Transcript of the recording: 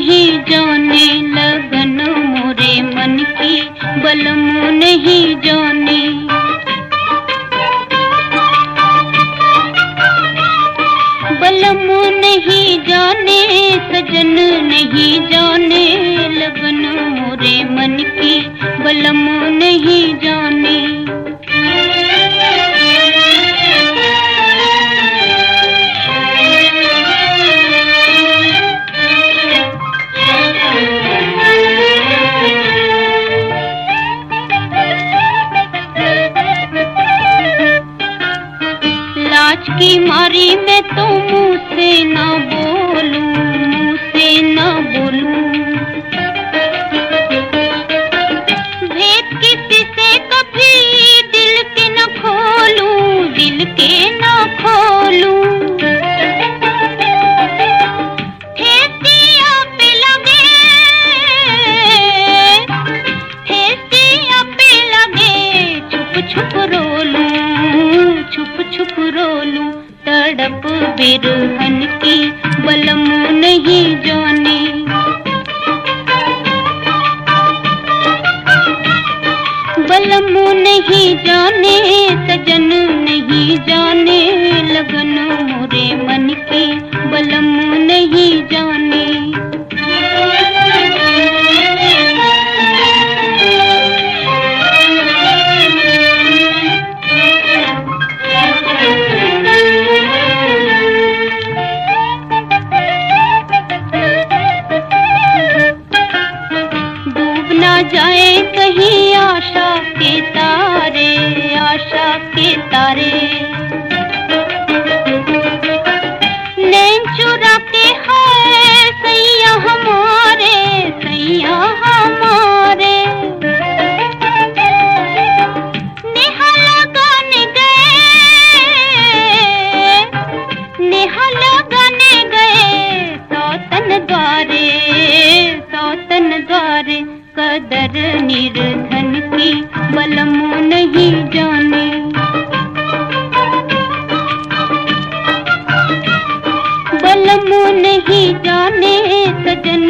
जाने लगन मोरे मन की, बलमो नहीं जाने। बलमो नहीं जाने, सजन नहीं जाने, लगन मोरे मन की, बलमो नहीं जाने। की मारी मैं तो मुझसे से ना बोलूँ मुँह से ना बोलूँ। भेद किसी से कभी दिल के न खोलूं, दिल के न खोलूं। बिरहन की बलम नहीं जाने। बलम नहीं जाने सजन जाए कहीं आशा के तारे आशा के तारे। कदर निर्धन की बलमो नहीं जाने। बलमो नहीं जाने सजन